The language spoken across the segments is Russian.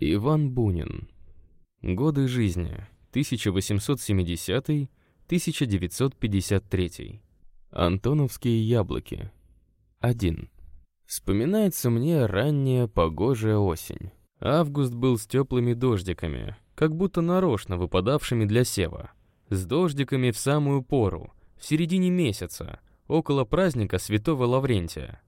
Иван Бунин. Годы жизни 1870-1953. Антоновские яблоки. 1. Вспоминается мне ранняя погожая осень. Август был с теплыми дождиками, как будто нарочно выпадавшими для сева. С дождиками в самую пору, в середине месяца, около праздника Святого Лаврентия.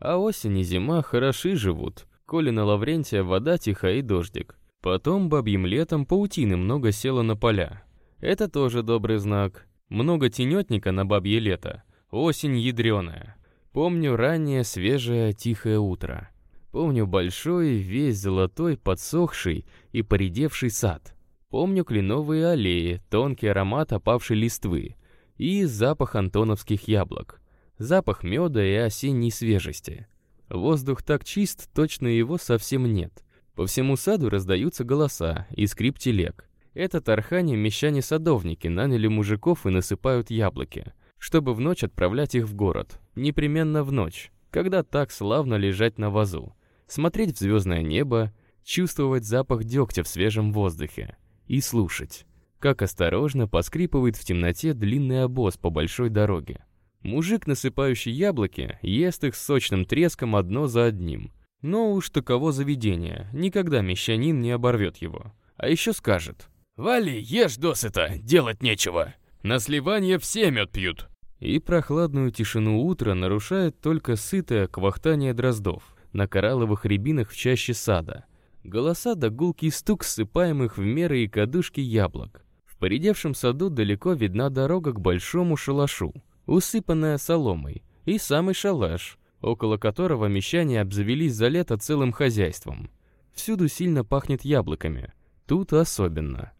А осень и зима хороши живут, коли на Лаврентия вода тихая и дождик. Потом бабьим летом паутины много село на поля. Это тоже добрый знак. Много тенетника на бабье лето. Осень ядреная. Помню раннее, свежее, тихое утро. Помню большой, весь золотой, подсохший и поредевший сад. Помню кленовые аллеи, тонкий аромат опавшей листвы и запах антоновских яблок. Запах меда и осенней свежести. Воздух так чист, точно его совсем нет. По всему саду раздаются голоса и скрип телег. Это Тархане мещане-садовники наняли мужиков и насыпают яблоки, чтобы в ночь отправлять их в город. Непременно в ночь, когда так славно лежать на вазу, смотреть в звездное небо, чувствовать запах дегтя в свежем воздухе и слушать, как осторожно поскрипывает в темноте длинный обоз по большой дороге. Мужик, насыпающий яблоки, ест их с сочным треском одно за одним. Но уж таково заведение, никогда мещанин не оборвет его. А еще скажет. «Вали, ешь досыта, делать нечего. На сливание все мед пьют». И прохладную тишину утра нарушает только сытое квахтание дроздов на коралловых рябинах в чаще сада. Голоса да гулкий стук ссыпаемых в меры и кадушки яблок. В поредевшем саду далеко видна дорога к большому шалашу усыпанная соломой, и самый шалаш, около которого мещане обзавелись за лето целым хозяйством. Всюду сильно пахнет яблоками, тут особенно.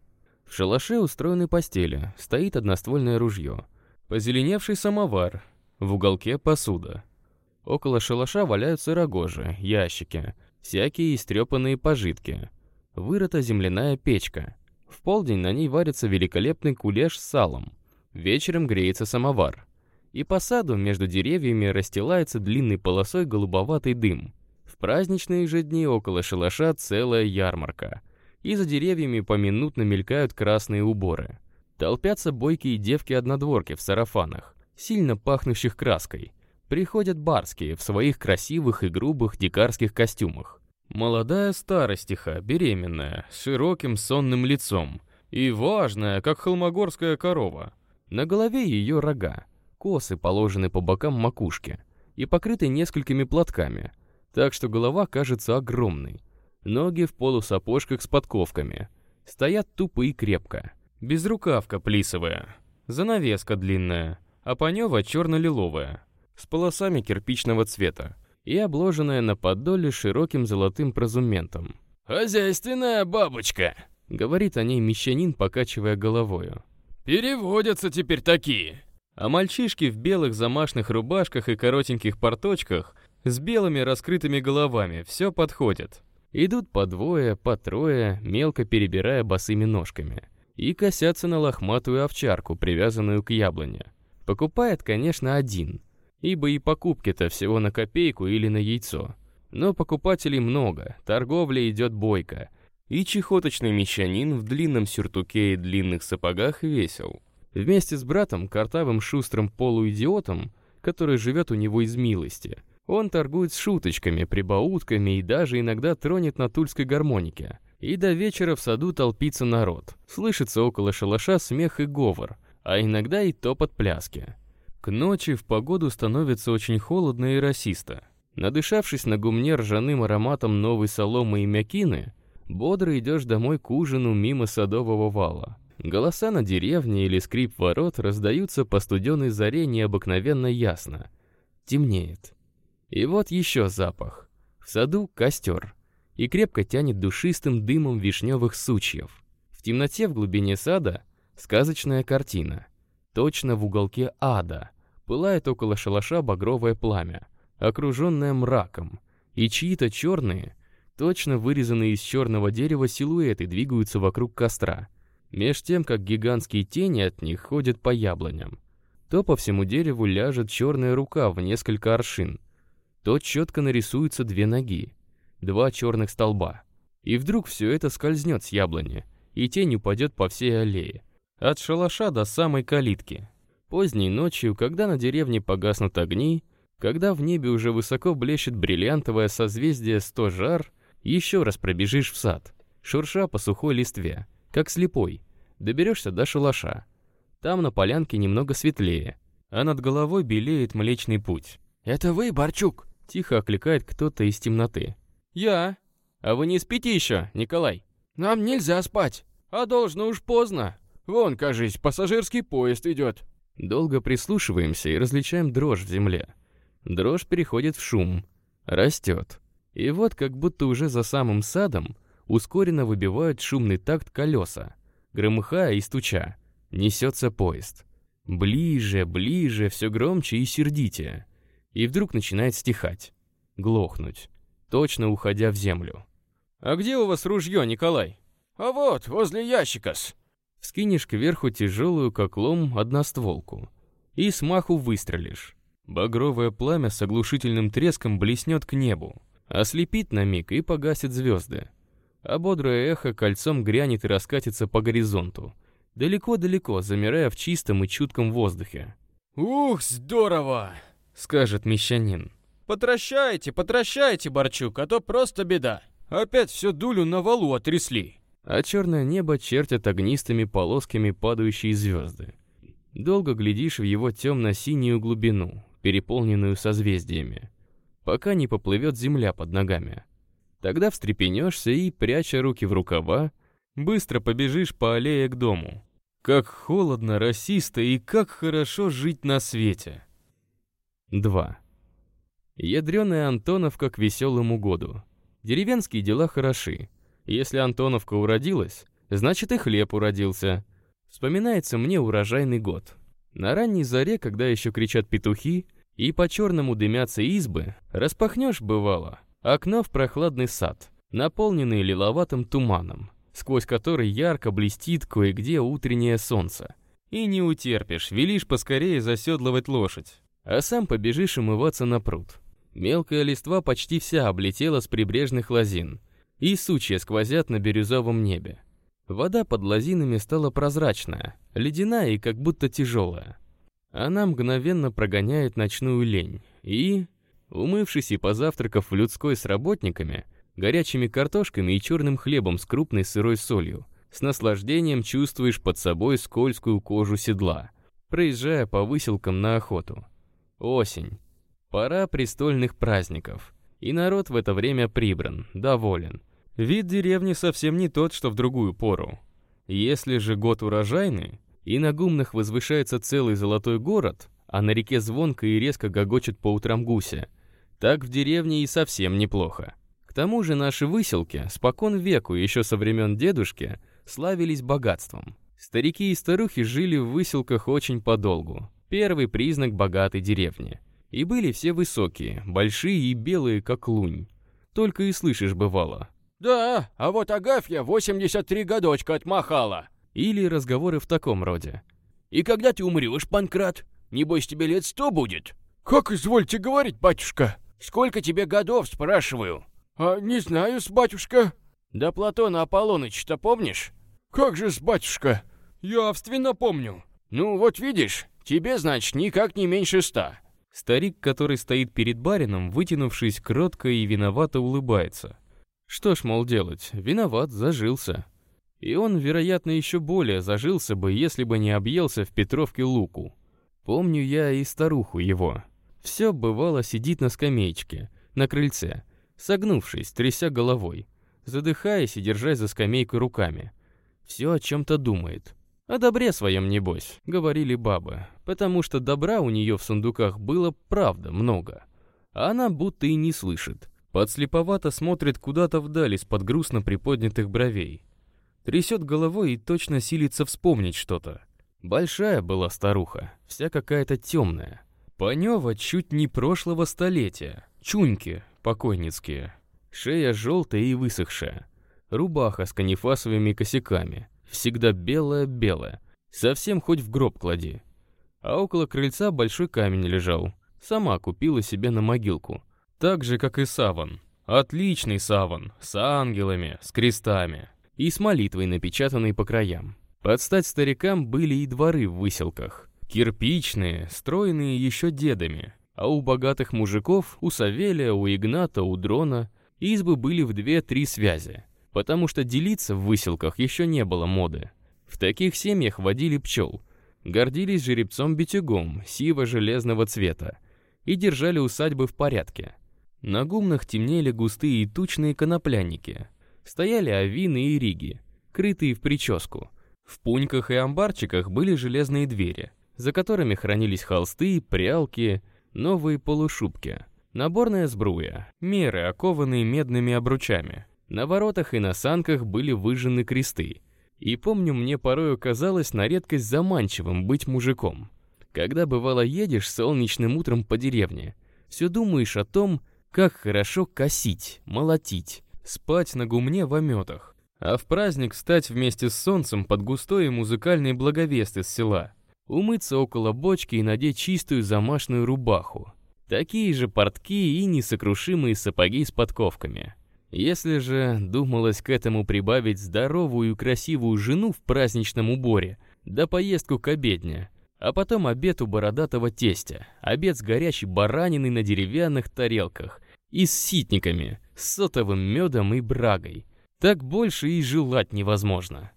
В шалаше устроены постели, стоит одноствольное ружье, позеленевший самовар, в уголке посуда. Около шалаша валяются рогожи, ящики, всякие истрепанные пожитки. Вырыта земляная печка. В полдень на ней варится великолепный кулеш с салом. Вечером греется самовар и по саду между деревьями расстилается длинной полосой голубоватый дым. В праздничные же дни около шалаша целая ярмарка, и за деревьями поминутно мелькают красные уборы. Толпятся бойкие девки-однодворки в сарафанах, сильно пахнущих краской. Приходят барские в своих красивых и грубых дикарских костюмах. Молодая старостиха, беременная, с широким сонным лицом и важная, как холмогорская корова. На голове ее рога, косы положены по бокам макушки и покрыты несколькими платками, так что голова кажется огромной. Ноги в полусапожках с подковками. Стоят тупо и крепко. Безрукавка плисовая. Занавеска длинная, а панева черно-лиловая, с полосами кирпичного цвета и обложенная на подоле широким золотым прозументом. «Хозяйственная бабочка!» — говорит о ней мещанин, покачивая головою. «Переводятся теперь такие!» А мальчишки в белых замашных рубашках и коротеньких порточках с белыми раскрытыми головами все подходят. Идут по двое, по трое, мелко перебирая босыми ножками. И косятся на лохматую овчарку, привязанную к яблоне. Покупает, конечно, один, ибо и покупки-то всего на копейку или на яйцо. Но покупателей много, торговля идет бойко, и чехоточный мещанин в длинном сюртуке и длинных сапогах весел. Вместе с братом, картавым шустрым полуидиотом, который живет у него из милости, он торгует с шуточками, прибаутками и даже иногда тронет на тульской гармонике. И до вечера в саду толпится народ. Слышится около шалаша смех и говор, а иногда и топот пляски. К ночи в погоду становится очень холодно и расисто. Надышавшись на гумне ржаным ароматом новой соломы и мякины, бодро идешь домой к ужину мимо садового вала. Голоса на деревне или скрип ворот раздаются по студеной заре необыкновенно ясно. Темнеет. И вот еще запах. В саду костер. И крепко тянет душистым дымом вишневых сучьев. В темноте в глубине сада сказочная картина. Точно в уголке ада. Пылает около шалаша багровое пламя, окруженное мраком. И чьи-то черные, точно вырезанные из черного дерева силуэты двигаются вокруг костра меж тем, как гигантские тени от них ходят по яблоням. То по всему дереву ляжет черная рука в несколько аршин, то четко нарисуются две ноги, два черных столба. И вдруг все это скользнет с яблони, и тень упадет по всей аллее. От шалаша до самой калитки. Поздней ночью, когда на деревне погаснут огни, когда в небе уже высоко блещет бриллиантовое созвездие сто жар, еще раз пробежишь в сад, шурша по сухой листве, как слепой, доберешься до шалаша. Там на полянке немного светлее, а над головой белеет Млечный Путь. «Это вы, Борчук?» — тихо окликает кто-то из темноты. «Я. А вы не спите еще, Николай?» «Нам нельзя спать, а должно уж поздно. Вон, кажись, пассажирский поезд идет». Долго прислушиваемся и различаем дрожь в земле. Дрожь переходит в шум, растет. И вот как будто уже за самым садом ускоренно выбивают шумный такт колеса. Громыхая и стуча, несется поезд. Ближе, ближе, все громче и сердитее. И вдруг начинает стихать, глохнуть, точно уходя в землю. «А где у вас ружье, Николай?» «А вот, возле ящика-с». Скинешь кверху тяжелую, как лом, одностволку. И смаху выстрелишь. Багровое пламя с оглушительным треском блеснет к небу. Ослепит на миг и погасит звезды. А бодрое эхо кольцом грянет и раскатится по горизонту. Далеко-далеко, замирая в чистом и чутком воздухе. «Ух, здорово!» — скажет мещанин. «Потращайте, потращайте, Борчук, а то просто беда. Опять всю дулю на валу отрясли». А черное небо чертят огнистыми полосками падающие звезды. Долго глядишь в его темно-синюю глубину, переполненную созвездиями пока не поплывет земля под ногами. Тогда встрепенешься и, пряча руки в рукава, быстро побежишь по аллее к дому. Как холодно, расисто и как хорошо жить на свете. 2. Ядреная Антоновка к веселому году. Деревенские дела хороши. Если Антоновка уродилась, значит и хлеб уродился. Вспоминается мне урожайный год. На ранней заре, когда еще кричат петухи, и по-черному дымятся избы, распахнешь, бывало, окно в прохладный сад, наполненный лиловатым туманом, сквозь который ярко блестит кое-где утреннее солнце. И не утерпишь, велишь поскорее заседлывать лошадь, а сам побежишь умываться на пруд. Мелкая листва почти вся облетела с прибрежных лозин, и сучья сквозят на бирюзовом небе. Вода под лозинами стала прозрачная, ледяная и как будто тяжелая. Она мгновенно прогоняет ночную лень и, умывшись и позавтракав в людской с работниками, горячими картошками и черным хлебом с крупной сырой солью, с наслаждением чувствуешь под собой скользкую кожу седла, проезжая по выселкам на охоту. Осень. Пора престольных праздников. И народ в это время прибран, доволен. Вид деревни совсем не тот, что в другую пору. Если же год урожайный, и на гумнах возвышается целый золотой город, а на реке звонко и резко гогочет по утрам гуся. Так в деревне и совсем неплохо. К тому же наши выселки, спокон веку, еще со времен дедушки, славились богатством. Старики и старухи жили в выселках очень подолгу. Первый признак богатой деревни. И были все высокие, большие и белые, как лунь. Только и слышишь бывало. «Да, а вот Агафья 83 годочка отмахала. Или разговоры в таком роде. «И когда ты умрешь, Панкрат? Небось, тебе лет сто будет?» «Как извольте говорить, батюшка?» «Сколько тебе годов, спрашиваю?» «А не знаю-с, батюшка». «Да Платона Аполлоныча-то помнишь?» «Как же с батюшка?» «Явственно помню». «Ну, вот видишь, тебе, значит, никак не меньше ста». Старик, который стоит перед барином, вытянувшись кротко и виновато улыбается. Что ж, мол, делать, виноват, зажился. И он, вероятно, еще более зажился бы, если бы не объелся в Петровке луку. Помню я и старуху его. Все бывало сидит на скамеечке, на крыльце, согнувшись, тряся головой, задыхаясь и держась за скамейку руками. Все о чем-то думает. О добре своем, небось, говорили бабы, потому что добра у нее в сундуках было, правда, много. А она будто и не слышит. Подслеповато смотрит куда-то вдаль из-под грустно приподнятых бровей. Трясет головой и точно силится вспомнить что-то. Большая была старуха, вся какая-то темная. Панева чуть не прошлого столетия. Чуньки покойницкие. Шея желтая и высохшая. Рубаха с канифасовыми косяками. Всегда белая-белая. Совсем хоть в гроб клади. А около крыльца большой камень лежал. Сама купила себе на могилку. Так же, как и саван. Отличный саван, с ангелами, с крестами и с молитвой, напечатанной по краям. Под стать старикам были и дворы в выселках. Кирпичные, стройные еще дедами. А у богатых мужиков, у Савелия, у Игната, у Дрона, избы были в две-три связи. Потому что делиться в выселках еще не было моды. В таких семьях водили пчел. Гордились жеребцом-битюгом, сиво-железного цвета. И держали усадьбы в порядке. На гумнах темнели густые и тучные коноплянники. Стояли авины и риги, крытые в прическу. В пуньках и амбарчиках были железные двери, за которыми хранились холсты, прялки, новые полушубки. Наборная сбруя, меры, окованные медными обручами. На воротах и на санках были выжжены кресты, и помню, мне порою казалось на редкость заманчивым быть мужиком. Когда бывало едешь солнечным утром по деревне, все думаешь о том, как хорошо косить, молотить, спать на гумне в ометах, а в праздник стать вместе с солнцем под густой и музыкальный благовест из села, умыться около бочки и надеть чистую замашную рубаху, такие же портки и несокрушимые сапоги с подковками. Если же думалось к этому прибавить здоровую и красивую жену в праздничном уборе, да поездку к обедне, а потом обед у бородатого тестя, обед с горячей бараниной на деревянных тарелках и с ситниками, с сотовым медом и брагой. Так больше и желать невозможно.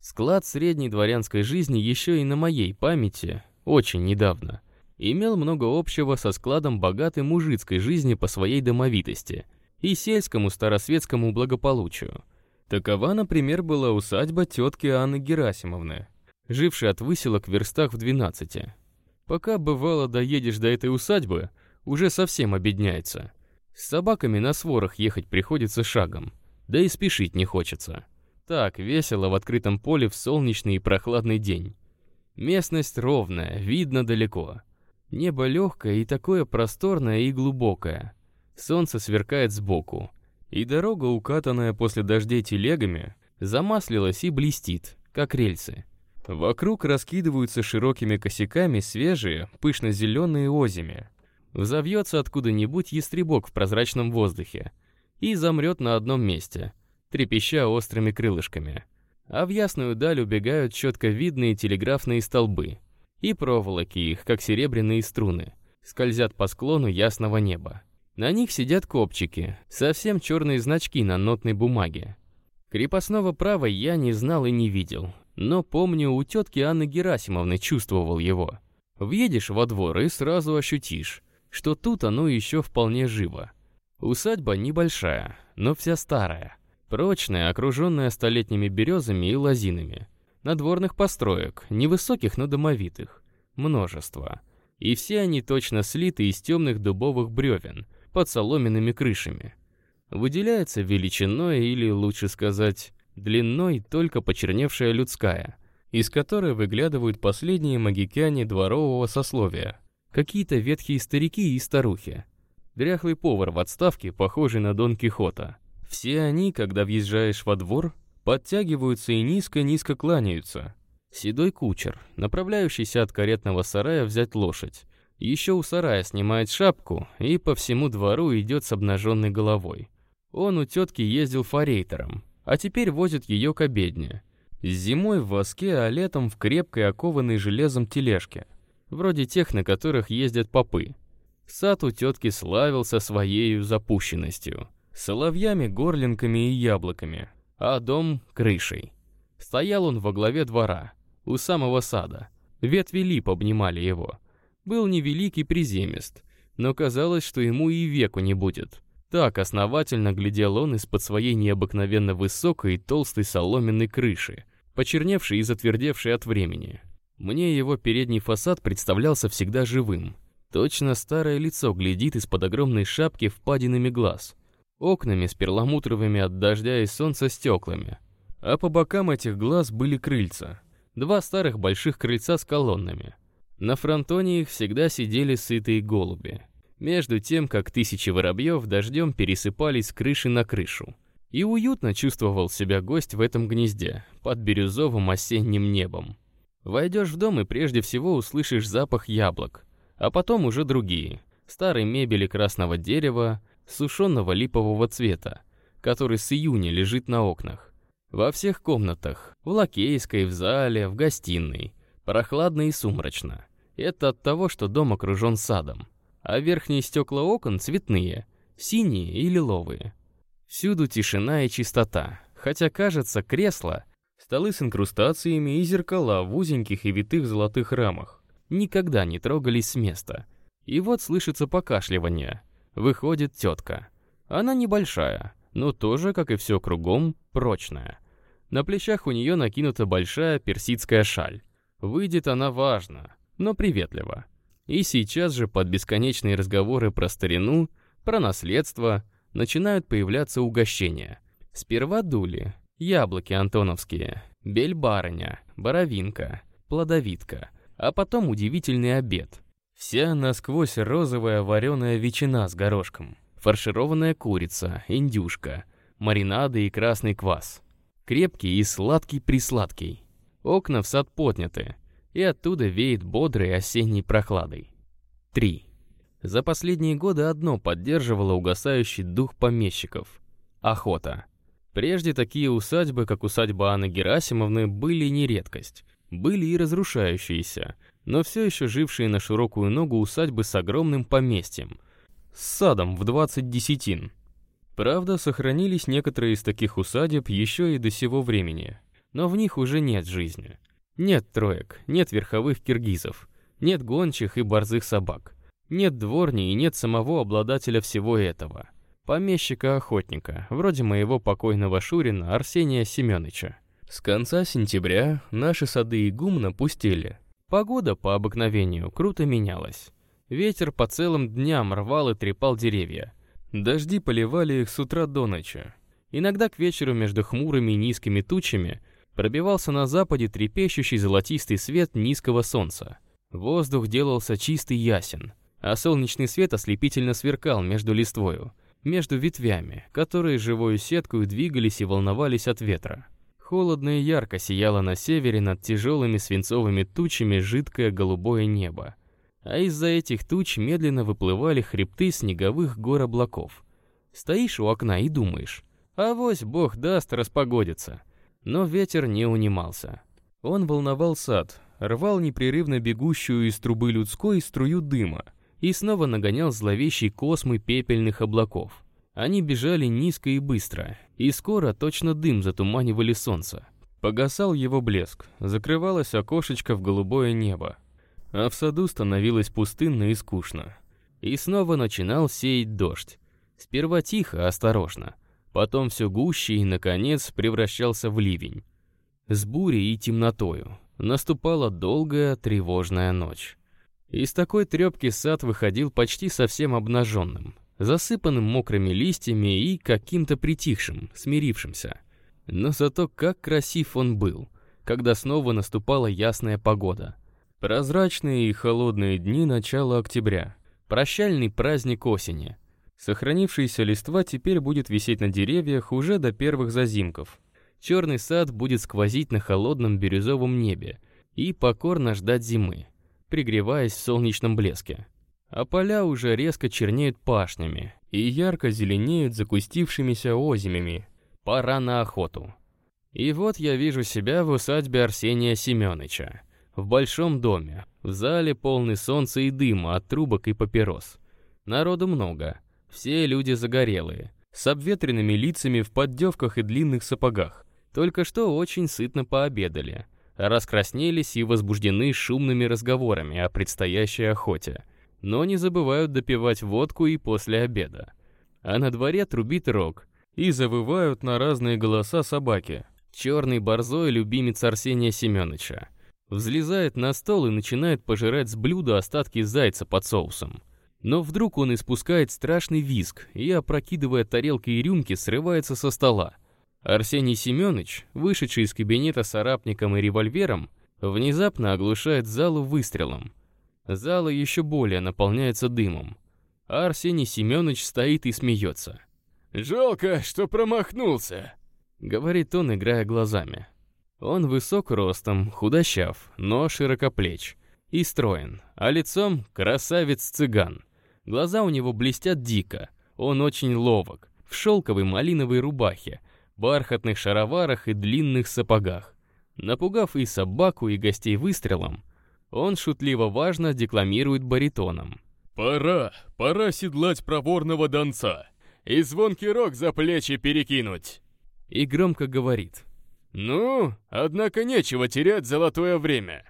Склад средней дворянской жизни еще и на моей памяти, очень недавно, имел много общего со складом богатой мужицкой жизни по своей домовитости – и сельскому старосветскому благополучию. Такова, например, была усадьба тетки Анны Герасимовны, жившей от выселок в верстах в 12. Пока, бывало, доедешь до этой усадьбы, уже совсем обедняется. С собаками на сворах ехать приходится шагом, да и спешить не хочется. Так, весело в открытом поле в солнечный и прохладный день. Местность ровная, видно далеко. Небо легкое и такое просторное и глубокое. Солнце сверкает сбоку, и дорога, укатанная после дождей телегами, замаслилась и блестит, как рельсы. Вокруг раскидываются широкими косяками свежие, пышно-зеленые озими. Взовьется откуда-нибудь ястребок в прозрачном воздухе и замрет на одном месте, трепеща острыми крылышками. А в ясную даль убегают четко видные телеграфные столбы, и проволоки их, как серебряные струны, скользят по склону ясного неба. На них сидят копчики, совсем черные значки на нотной бумаге. Крепостного права я не знал и не видел, но помню, у тетки Анны Герасимовны чувствовал его. Въедешь во двор и сразу ощутишь, что тут оно еще вполне живо. Усадьба небольшая, но вся старая, прочная, окруженная столетними березами и лозинами. Надворных построек, невысоких, но домовитых, множество. И все они точно слиты из темных дубовых бревен – под соломенными крышами. Выделяется величиной или, лучше сказать, длиной только почерневшая людская, из которой выглядывают последние магикяне дворового сословия, какие-то ветхие старики и старухи. Дряхлый повар в отставке, похожий на Дон Кихота. Все они, когда въезжаешь во двор, подтягиваются и низко-низко кланяются. Седой кучер, направляющийся от каретного сарая взять лошадь, еще у сарая снимает шапку и по всему двору идет с обнаженной головой. Он у тетки ездил форейтером, а теперь возит ее к обедне. Зимой в воске, а летом в крепкой окованной железом тележке, вроде тех, на которых ездят попы. Сад у тетки славился своей запущенностью, соловьями, горлинками и яблоками, а дом — крышей. Стоял он во главе двора, у самого сада. Ветви лип обнимали его — был невеликий приземист, но казалось, что ему и веку не будет. Так основательно глядел он из-под своей необыкновенно высокой и толстой соломенной крыши, почерневшей и затвердевшей от времени. Мне его передний фасад представлялся всегда живым. Точно старое лицо глядит из-под огромной шапки впадинами глаз, окнами с перламутровыми от дождя и солнца стеклами. А по бокам этих глаз были крыльца. Два старых больших крыльца с колоннами — на фронтоне их всегда сидели сытые голуби. Между тем, как тысячи воробьев дождем пересыпались с крыши на крышу. И уютно чувствовал себя гость в этом гнезде, под бирюзовым осенним небом. Войдешь в дом и прежде всего услышишь запах яблок, а потом уже другие. Старой мебели красного дерева, сушеного липового цвета, который с июня лежит на окнах. Во всех комнатах, в лакейской, в зале, в гостиной, прохладно и сумрачно. Это от того, что дом окружен садом. А верхние стекла окон цветные, синие и лиловые. Всюду тишина и чистота, хотя, кажется, кресла, столы с инкрустациями и зеркала в узеньких и витых золотых рамах никогда не трогались с места. И вот слышится покашливание. Выходит тетка. Она небольшая, но тоже, как и все кругом, прочная. На плечах у нее накинута большая персидская шаль. Выйдет она важно, но приветливо. И сейчас же под бесконечные разговоры про старину, про наследство, начинают появляться угощения. Сперва дули, яблоки антоновские, бель-барыня, боровинка, плодовитка, а потом удивительный обед. Вся насквозь розовая вареная ветчина с горошком, фаршированная курица, индюшка, маринады и красный квас. Крепкий и сладкий-присладкий. Окна в сад подняты, и оттуда веет бодрой осенней прохладой. 3. За последние годы одно поддерживало угасающий дух помещиков – охота. Прежде такие усадьбы, как усадьба Анны Герасимовны, были не редкость. Были и разрушающиеся, но все еще жившие на широкую ногу усадьбы с огромным поместьем, с садом в 20 десятин. Правда, сохранились некоторые из таких усадеб еще и до сего времени, но в них уже нет жизни. Нет троек, нет верховых киргизов, нет гончих и борзых собак, нет дворни и нет самого обладателя всего этого. Помещика-охотника, вроде моего покойного Шурина Арсения Семёныча. С конца сентября наши сады и гумна пустели. Погода по обыкновению круто менялась. Ветер по целым дням рвал и трепал деревья. Дожди поливали их с утра до ночи. Иногда к вечеру между хмурыми и низкими тучами Пробивался на западе трепещущий золотистый свет низкого солнца. Воздух делался чистый ясен, а солнечный свет ослепительно сверкал между листвою, между ветвями, которые живою сеткой двигались и волновались от ветра. Холодно и ярко сияло на севере над тяжелыми свинцовыми тучами жидкое голубое небо. А из-за этих туч медленно выплывали хребты снеговых гор облаков. Стоишь у окна и думаешь, авось бог даст распогодится. Но ветер не унимался. Он волновал сад, рвал непрерывно бегущую из трубы людской струю дыма и снова нагонял зловещий космы пепельных облаков. Они бежали низко и быстро, и скоро точно дым затуманивали солнце. Погасал его блеск, закрывалось окошечко в голубое небо, а в саду становилось пустынно и скучно. И снова начинал сеять дождь. Сперва тихо, осторожно, потом все гуще и, наконец, превращался в ливень. С бурей и темнотою наступала долгая тревожная ночь. Из такой трепки сад выходил почти совсем обнаженным, засыпанным мокрыми листьями и каким-то притихшим, смирившимся. Но зато как красив он был, когда снова наступала ясная погода. Прозрачные и холодные дни начала октября, прощальный праздник осени — Сохранившаяся листва теперь будет висеть на деревьях уже до первых зазимков. Черный сад будет сквозить на холодном бирюзовом небе и покорно ждать зимы, пригреваясь в солнечном блеске. А поля уже резко чернеют пашнями и ярко зеленеют закустившимися озимями. Пора на охоту. И вот я вижу себя в усадьбе Арсения Семёныча. В большом доме, в зале полный солнца и дыма от трубок и папирос. Народу много, все люди загорелые, с обветренными лицами в поддевках и длинных сапогах. Только что очень сытно пообедали, раскраснелись и возбуждены шумными разговорами о предстоящей охоте. Но не забывают допивать водку и после обеда. А на дворе трубит рог, и завывают на разные голоса собаки. Черный борзой любимец Арсения Семеновича. Взлезает на стол и начинает пожирать с блюда остатки зайца под соусом. Но вдруг он испускает страшный визг и, опрокидывая тарелки и рюмки, срывается со стола. Арсений Семенович, вышедший из кабинета с арапником и револьвером, внезапно оглушает залу выстрелом. Зала еще более наполняется дымом. Арсений Семенович стоит и смеется. «Жалко, что промахнулся», — говорит он, играя глазами. Он высок ростом, худощав, но широкоплеч и строен, а лицом красавец-цыган. Глаза у него блестят дико. Он очень ловок, в шелковой малиновой рубахе, бархатных шароварах и длинных сапогах. Напугав и собаку, и гостей выстрелом, он шутливо-важно декламирует баритоном. «Пора, пора седлать проворного донца и звонкий рог за плечи перекинуть!» И громко говорит. «Ну, однако нечего терять золотое время!»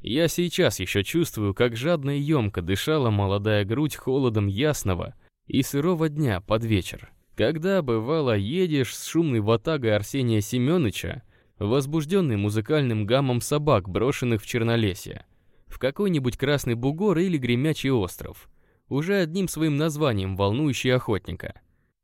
Я сейчас еще чувствую, как жадно и емко дышала молодая грудь холодом ясного и сырого дня под вечер. Когда, бывало, едешь с шумной ватагой Арсения Семёныча, возбужденный музыкальным гамом собак, брошенных в Чернолесье, в какой-нибудь Красный Бугор или Гремячий остров, уже одним своим названием волнующий охотника.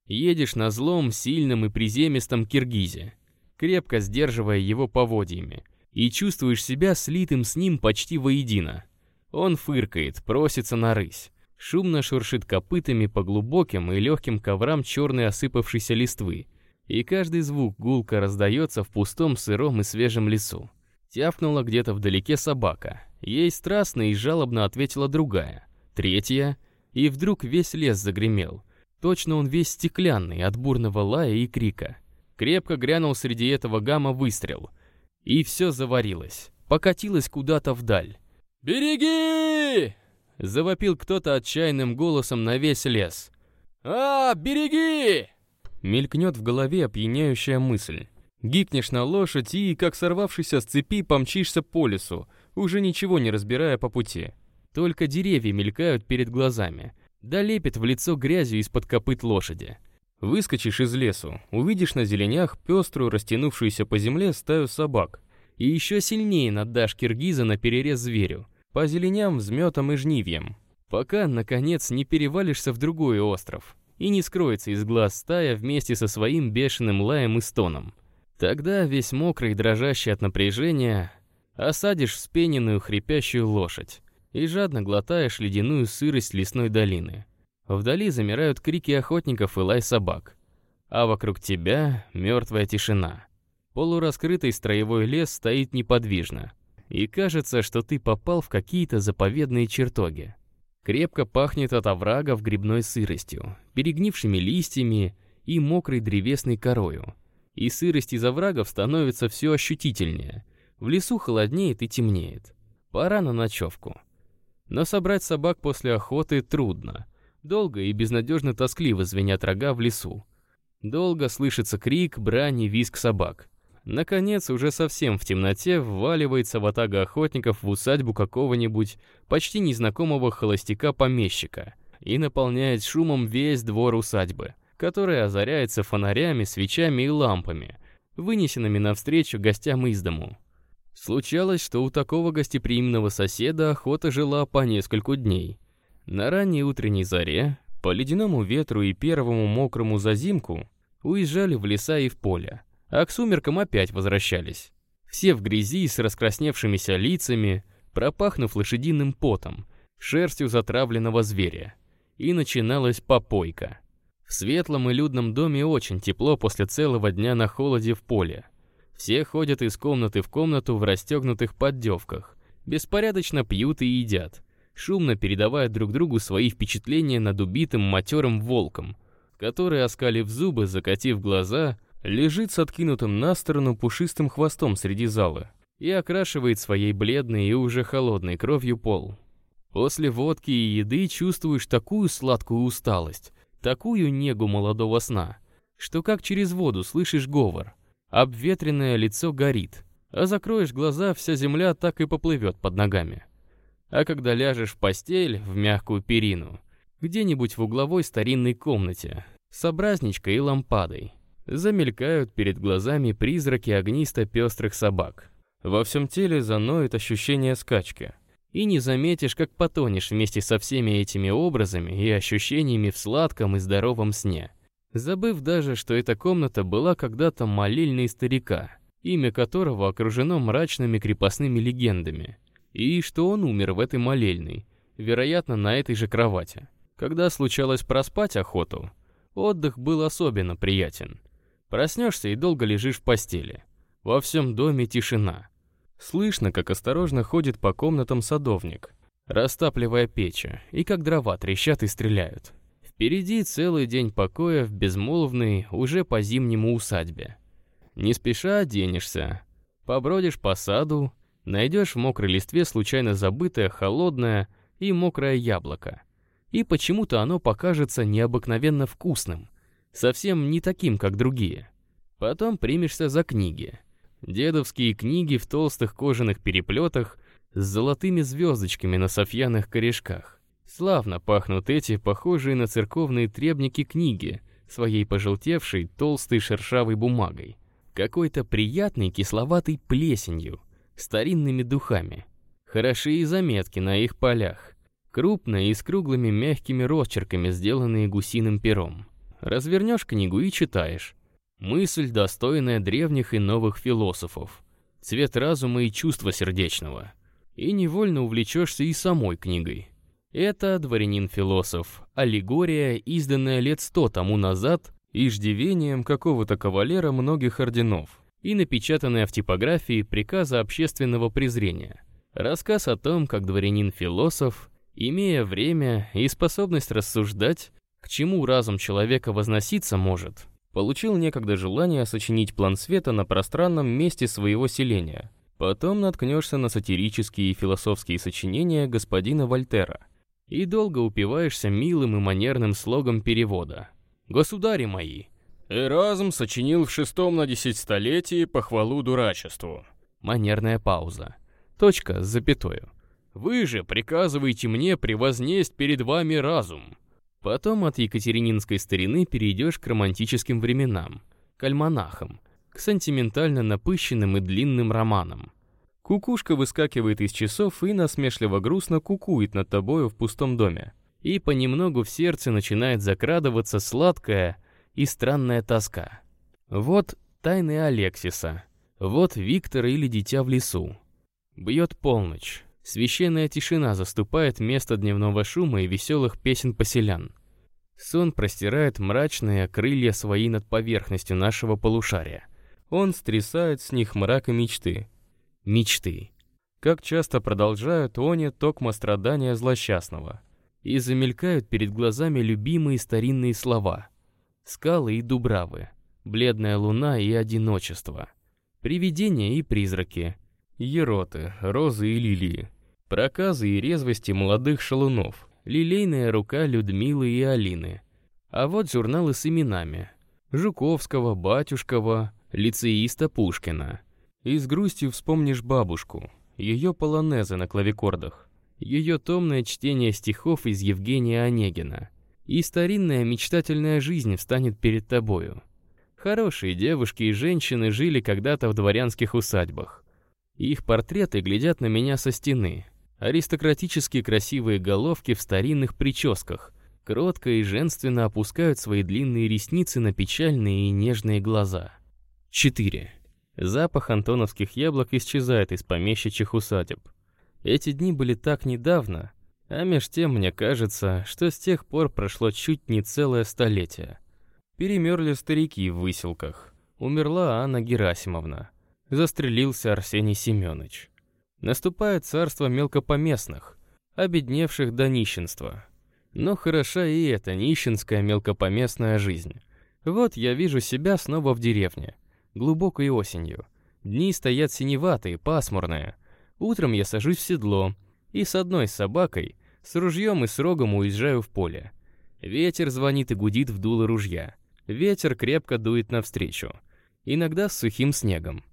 Едешь на злом, сильном и приземистом Киргизе, крепко сдерживая его поводьями, и чувствуешь себя слитым с ним почти воедино. Он фыркает, просится на рысь, шумно шуршит копытами по глубоким и легким коврам черной осыпавшейся листвы, и каждый звук гулко раздается в пустом, сыром и свежем лесу. Тявкнула где-то вдалеке собака. Ей страстно и жалобно ответила другая. Третья. И вдруг весь лес загремел. Точно он весь стеклянный от бурного лая и крика. Крепко грянул среди этого гамма выстрел. И все заварилось. Покатилось куда-то вдаль. «Береги!» Завопил кто-то отчаянным голосом на весь лес. «А, береги!» Мелькнет в голове опьяняющая мысль. Гикнешь на лошадь и, как сорвавшийся с цепи, помчишься по лесу, уже ничего не разбирая по пути. Только деревья мелькают перед глазами, да лепит в лицо грязью из-под копыт лошади. Выскочишь из лесу, увидишь на зеленях пеструю, растянувшуюся по земле стаю собак, и еще сильнее надашь киргиза на перерез зверю — по зеленям, взметам и жнивьям, пока, наконец, не перевалишься в другой остров и не скроется из глаз стая вместе со своим бешеным лаем и стоном. Тогда, весь мокрый дрожащий от напряжения, осадишь вспененную хрипящую лошадь и жадно глотаешь ледяную сырость лесной долины. Вдали замирают крики охотников и лай собак, а вокруг тебя мертвая тишина. Полураскрытый строевой лес стоит неподвижно, и кажется, что ты попал в какие-то заповедные чертоги. Крепко пахнет от оврагов грибной сыростью, перегнившими листьями и мокрой древесной корою. И сырость из оврагов становится все ощутительнее. В лесу холоднеет и темнеет. Пора на ночевку. Но собрать собак после охоты трудно. Долго и безнадежно тоскливо звенят рога в лесу. Долго слышится крик, брань и визг собак. Наконец, уже совсем в темноте вваливается ватага охотников в усадьбу какого-нибудь почти незнакомого холостяка-помещика и наполняет шумом весь двор усадьбы, который озаряется фонарями, свечами и лампами, вынесенными навстречу гостям из дому. Случалось, что у такого гостеприимного соседа охота жила по нескольку дней. На ранней утренней заре, по ледяному ветру и первому мокрому зазимку уезжали в леса и в поле, а к сумеркам опять возвращались. Все в грязи с раскрасневшимися лицами, пропахнув лошадиным потом, шерстью затравленного зверя. И начиналась попойка. В светлом и людном доме очень тепло после целого дня на холоде в поле. Все ходят из комнаты в комнату в расстегнутых поддевках, беспорядочно пьют и едят, шумно передавая друг другу свои впечатления над убитым матерым волком, который, оскалив зубы, закатив глаза, лежит с откинутым на сторону пушистым хвостом среди зала и окрашивает своей бледной и уже холодной кровью пол. После водки и еды чувствуешь такую сладкую усталость, такую негу молодого сна, что как через воду слышишь говор. Обветренное лицо горит, а закроешь глаза, вся земля так и поплывет под ногами. А когда ляжешь в постель, в мягкую перину, где-нибудь в угловой старинной комнате, с образничкой и лампадой, замелькают перед глазами призраки огнисто-пестрых собак. Во всем теле заноет ощущение скачки. И не заметишь, как потонешь вместе со всеми этими образами и ощущениями в сладком и здоровом сне. Забыв даже, что эта комната была когда-то молельной старика, имя которого окружено мрачными крепостными легендами, и что он умер в этой молельной, вероятно, на этой же кровати. Когда случалось проспать охоту, отдых был особенно приятен. Проснешься и долго лежишь в постели. Во всем доме тишина. Слышно, как осторожно ходит по комнатам садовник, растапливая печи, и как дрова трещат и стреляют. Впереди целый день покоя в безмолвной, уже по-зимнему усадьбе. Не спеша оденешься, побродишь по саду, найдешь в мокрой листве случайно забытое холодное и мокрое яблоко. И почему-то оно покажется необыкновенно вкусным, совсем не таким, как другие. Потом примешься за книги. Дедовские книги в толстых кожаных переплетах с золотыми звездочками на софьяных корешках. Славно пахнут эти, похожие на церковные требники книги, своей пожелтевшей, толстой шершавой бумагой. Какой-то приятной кисловатой плесенью, старинными духами. Хороши и заметки на их полях. Крупные и с круглыми мягкими росчерками, сделанные гусиным пером. Развернешь книгу и читаешь. Мысль, достойная древних и новых философов. Цвет разума и чувства сердечного. И невольно увлечешься и самой книгой. Это дворянин-философ, аллегория, изданная лет сто тому назад иждивением какого-то кавалера многих орденов и напечатанная в типографии приказа общественного презрения. Рассказ о том, как дворянин-философ, имея время и способность рассуждать, к чему разум человека возноситься может, получил некогда желание сочинить план света на пространном месте своего селения. Потом наткнешься на сатирические и философские сочинения господина Вольтера – и долго упиваешься милым и манерным слогом перевода. «Государи мои!» Эразм сочинил в шестом на десятистолетии похвалу дурачеству. Манерная пауза. Точка с запятою. «Вы же приказываете мне превознесть перед вами разум». Потом от екатерининской старины перейдешь к романтическим временам, к альманахам, к сентиментально напыщенным и длинным романам. Кукушка выскакивает из часов и насмешливо-грустно кукует над тобою в пустом доме. И понемногу в сердце начинает закрадываться сладкая и странная тоска. Вот тайны Алексиса, вот Виктор или Дитя в лесу. Бьет полночь. Священная тишина заступает место дневного шума и веселых песен поселян. Сон простирает мрачные крылья свои над поверхностью нашего полушария. Он стрясает с них мрак и мечты, мечты. Как часто продолжают они токмо страдания злосчастного. И замелькают перед глазами любимые старинные слова. Скалы и дубравы, бледная луна и одиночество. Привидения и призраки. Ероты, розы и лилии. Проказы и резвости молодых шалунов. Лилейная рука Людмилы и Алины. А вот журналы с именами. Жуковского, Батюшкова, лицеиста Пушкина. И с грустью вспомнишь бабушку, ее полонезы на клавикордах, ее томное чтение стихов из Евгения Онегина. И старинная мечтательная жизнь встанет перед тобою. Хорошие девушки и женщины жили когда-то в дворянских усадьбах. Их портреты глядят на меня со стены. Аристократически красивые головки в старинных прическах, кротко и женственно опускают свои длинные ресницы на печальные и нежные глаза. 4. Запах антоновских яблок исчезает из помещичьих усадеб. Эти дни были так недавно, а меж тем мне кажется, что с тех пор прошло чуть не целое столетие. Перемерли старики в выселках. Умерла Анна Герасимовна. Застрелился Арсений Семенович. Наступает царство мелкопоместных, обедневших до нищенства. Но хороша и эта нищенская мелкопоместная жизнь. Вот я вижу себя снова в деревне – глубокой осенью. Дни стоят синеватые, пасмурные. Утром я сажусь в седло и с одной собакой, с ружьем и с рогом уезжаю в поле. Ветер звонит и гудит в дуло ружья. Ветер крепко дует навстречу. Иногда с сухим снегом.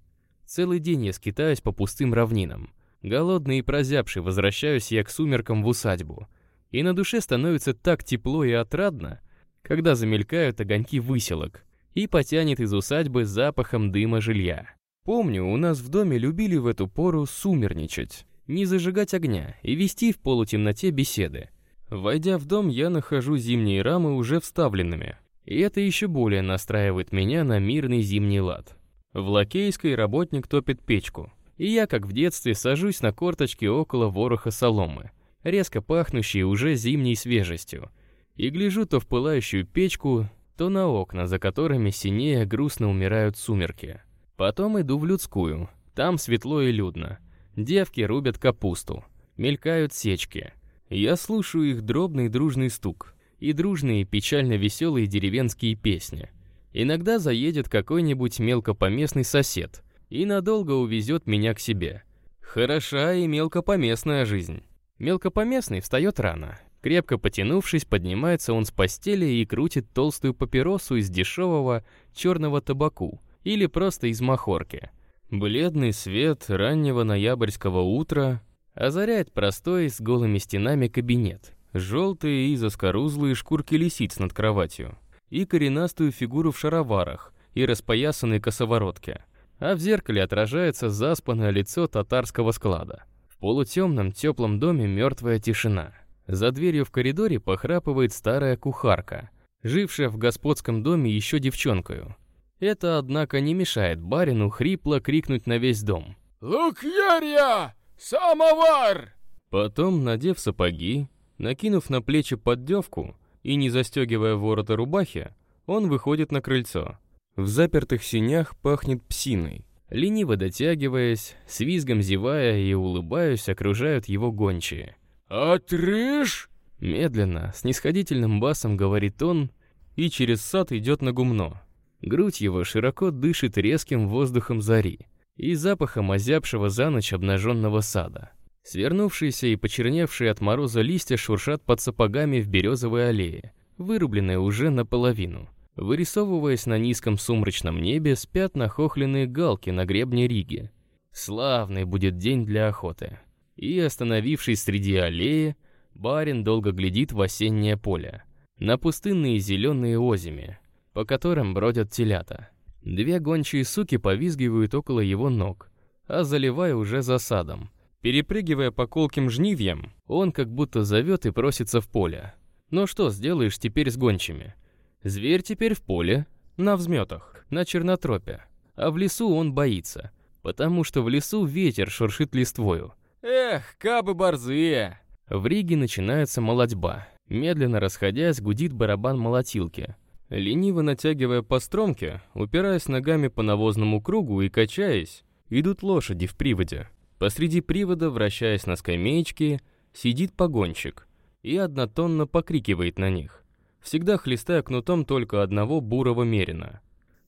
Целый день я скитаюсь по пустым равнинам. Голодный и прозябший возвращаюсь я к сумеркам в усадьбу. И на душе становится так тепло и отрадно, когда замелькают огоньки выселок, и потянет из усадьбы запахом дыма жилья. Помню, у нас в доме любили в эту пору сумерничать, не зажигать огня и вести в полутемноте беседы. Войдя в дом, я нахожу зимние рамы уже вставленными, и это еще более настраивает меня на мирный зимний лад. В Лакейской работник топит печку, и я, как в детстве, сажусь на корточки около вороха соломы, резко пахнущей уже зимней свежестью, и гляжу то в пылающую печку, то на окна, за которыми синее грустно умирают сумерки. Потом иду в людскую. Там светло и людно. Девки рубят капусту. Мелькают сечки. Я слушаю их дробный дружный стук. и дружные печально-веселые деревенские песни. Иногда заедет какой-нибудь мелкопоместный сосед и надолго увезет меня к себе. Хороша и мелкопоместная жизнь. Мелкопоместный встает рано. Крепко потянувшись, поднимается он с постели и крутит толстую папиросу из дешевого черного табаку или просто из махорки. Бледный свет раннего ноябрьского утра озаряет простой с голыми стенами кабинет, желтые и заскорузлые шкурки лисиц над кроватью и коренастую фигуру в шароварах и распоясанной косоворотке, а в зеркале отражается заспанное лицо татарского склада. В полутемном теплом доме мертвая тишина. За дверью в коридоре похрапывает старая кухарка, жившая в господском доме еще девчонкою. Это, однако, не мешает барину хрипло крикнуть на весь дом. «Лукьярья! Самовар!» Потом, надев сапоги, накинув на плечи поддевку и не застегивая ворота рубахи, он выходит на крыльцо. В запертых синях пахнет псиной. Лениво дотягиваясь, с визгом зевая и улыбаясь, окружают его гончие. «Отрыж!» Медленно, с нисходительным басом говорит он, и через сад идет на гумно. Грудь его широко дышит резким воздухом зари и запахом озябшего за ночь обнаженного сада. Свернувшиеся и почерневшие от мороза листья шуршат под сапогами в березовой аллее, вырубленной уже наполовину. Вырисовываясь на низком сумрачном небе, спят нахохленные галки на гребне Риги. Славный будет день для охоты. И, остановившись среди аллеи, барин долго глядит в осеннее поле, на пустынные зеленые озими, по которым бродят телята. Две гончие суки повизгивают около его ног, а заливая уже засадом. Перепрыгивая по колким жнивьям, он как будто зовет и просится в поле. Ну что сделаешь теперь с гончими? Зверь теперь в поле, на взметах, на чернотропе. А в лесу он боится, потому что в лесу ветер шуршит листвою. Эх, кабы борзые! В Риге начинается молодьба. Медленно расходясь, гудит барабан молотилки. Лениво натягивая по стромке, упираясь ногами по навозному кругу и качаясь, идут лошади в приводе. Посреди привода, вращаясь на скамеечке, сидит погонщик и однотонно покрикивает на них всегда хлестая кнутом только одного бурого мерина,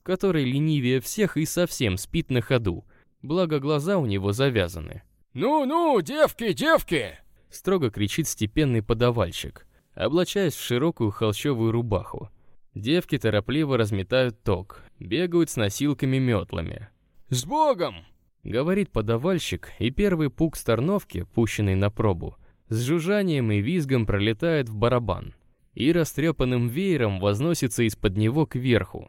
который ленивее всех и совсем спит на ходу, благо глаза у него завязаны. «Ну-ну, девки, девки!» строго кричит степенный подавальщик, облачаясь в широкую холщовую рубаху. Девки торопливо разметают ток, бегают с носилками-метлами. «С Богом!» — говорит подавальщик, и первый пук сторновки, пущенный на пробу, с жужжанием и визгом пролетает в барабан и растрепанным веером возносится из-под него кверху.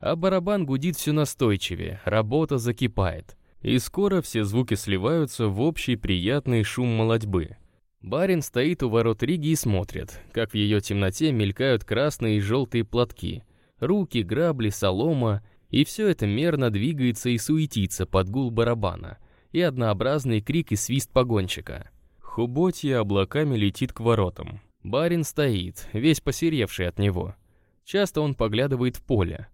А барабан гудит все настойчивее, работа закипает. И скоро все звуки сливаются в общий приятный шум молодьбы. Барин стоит у ворот Риги и смотрит, как в ее темноте мелькают красные и желтые платки, руки, грабли, солома, и все это мерно двигается и суетится под гул барабана и однообразный крик и свист погонщика. Хуботье облаками летит к воротам. Барин стоит, весь посеревший от него. Часто он поглядывает в поле.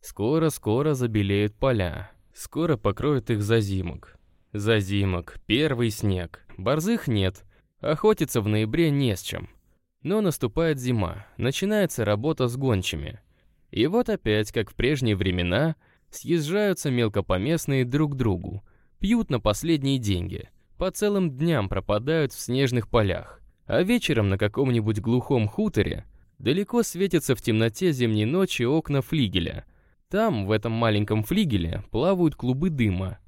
Скоро-скоро забелеют поля. Скоро покроют их зазимок. Зазимок, первый снег. Борзых нет. Охотиться в ноябре не с чем. Но наступает зима, начинается работа с гончими. И вот опять, как в прежние времена, съезжаются мелкопоместные друг к другу, пьют на последние деньги, по целым дням пропадают в снежных полях. А вечером на каком-нибудь глухом хуторе далеко светятся в темноте зимней ночи окна флигеля. Там, в этом маленьком флигеле, плавают клубы дыма.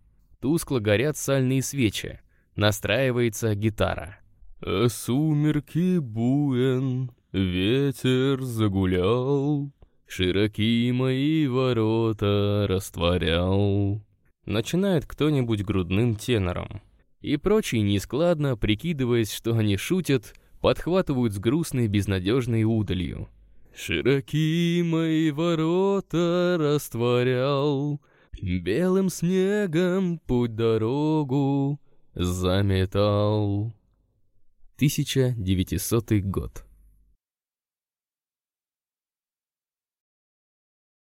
Тускло горят сальные свечи. Настраивается гитара. А сумерки буен, ветер загулял, Широки мои ворота растворял. Начинает кто-нибудь грудным тенором и прочие нескладно, прикидываясь, что они шутят, подхватывают с грустной безнадежной удалью. «Широки мои ворота растворял, белым снегом путь-дорогу заметал». 1900 год.